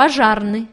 пожарный.